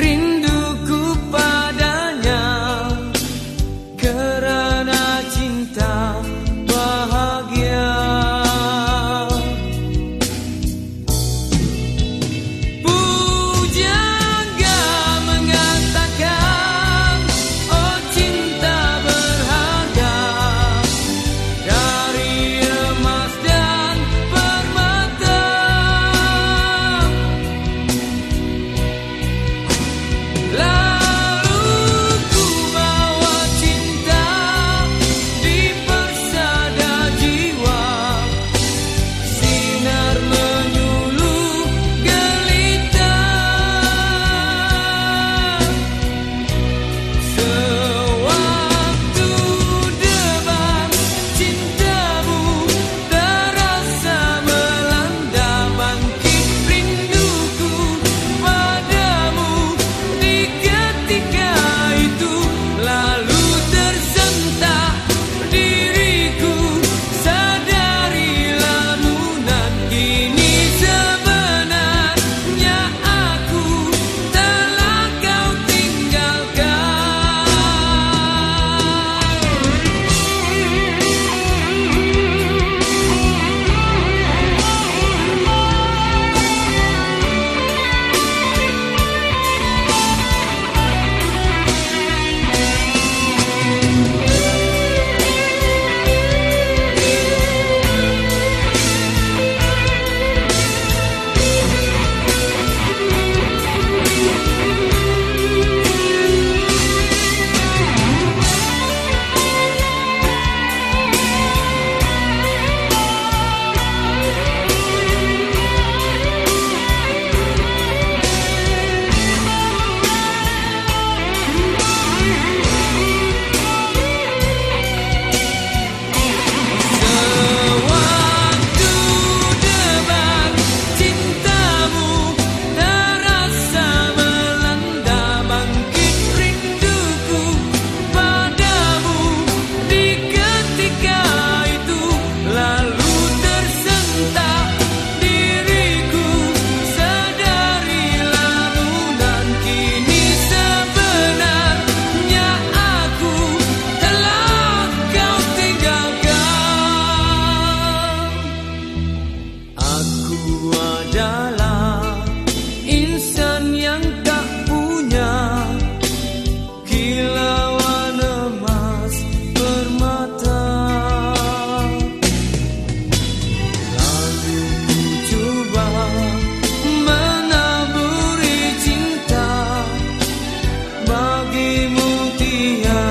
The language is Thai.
ริน dia.